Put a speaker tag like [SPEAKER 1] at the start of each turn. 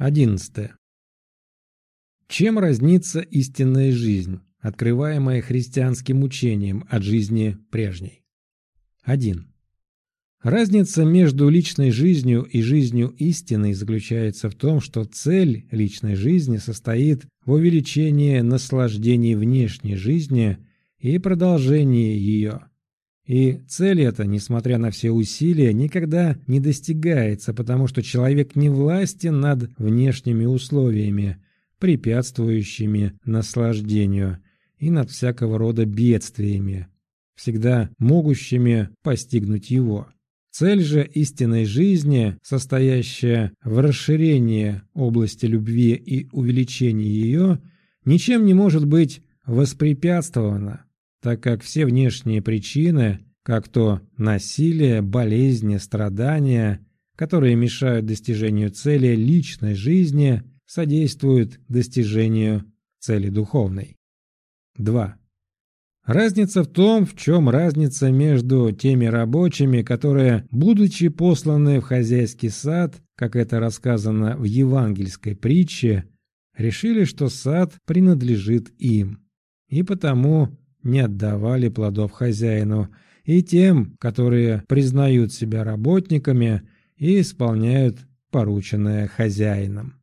[SPEAKER 1] 11. Чем разнится истинная жизнь, открываемая христианским учением от жизни прежней? 1. Разница между личной жизнью и жизнью истинной заключается в том, что цель личной жизни состоит в увеличении наслаждений внешней жизни и продолжении ее. И цель эта, несмотря на все усилия, никогда не достигается, потому что человек не властен над внешними условиями, препятствующими наслаждению, и над всякого рода бедствиями, всегда могущими постигнуть его. Цель же истинной жизни, состоящая в расширении области любви и увеличении ее, ничем не может быть воспрепятствована, так как все внешние причины, как то насилие, болезни, страдания, которые мешают достижению цели личной жизни, содействуют достижению цели духовной. 2. Разница в том, в чем разница между теми рабочими, которые, будучи посланы в хозяйский сад, как это рассказано в евангельской притче, решили, что сад принадлежит им, и потому не отдавали плодов хозяину, и тем, которые признают себя работниками и исполняют порученное хозяином.